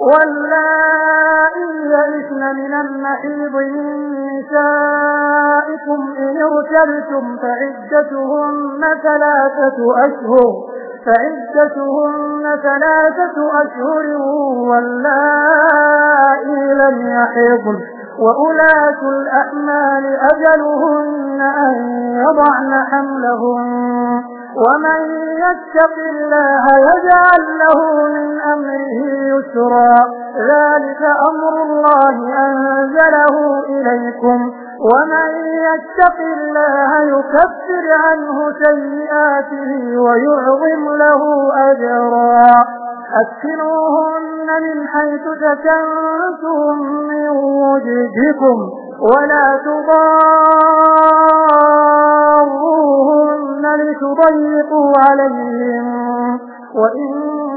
واللائي يئسن من المحيض من نسائكم إن ارتبتم فعدتهن ثلاثة أشهر فعدتهن ثلاثة أشهر واللائي لم يحضن وأولاة الأحمال أجلهن أن يضعن حملهن. ومن يتق الله يجعل له من أمره يسرا ذلك أمر الله أنزله إليكم ومن يتق الله يكفر عنه سيئاته ويعظم له أجرا أسكنوهن من حيث سكنتم من وجدكم ولا تضاروهن لتضيقوا عليهم. وإن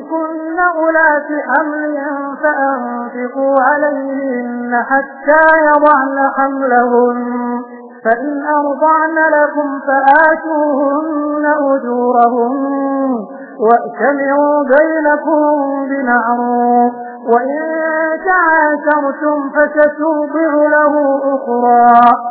كن أولات حمل فأنفقوا عليهن حتى يضعن حملهن فإن أرضعن لكم فآتوهن أجورهن وأتمعوا بينكم بمعروف وإن تعاثرتم فستوضع له أخرى.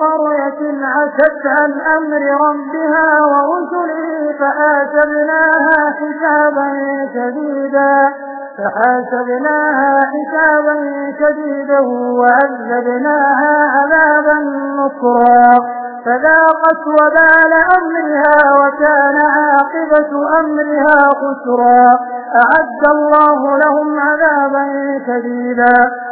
قرية عتت عن أمر ربها ورسله فآتبناها حسابا شديدا فحاسبناها حسابا شديدا وعذبناها عذابا نكرا. فذاقت وبال أمرها وكان عاقبة أمرها خسرا. أعد الله لهم عذابا شديدا.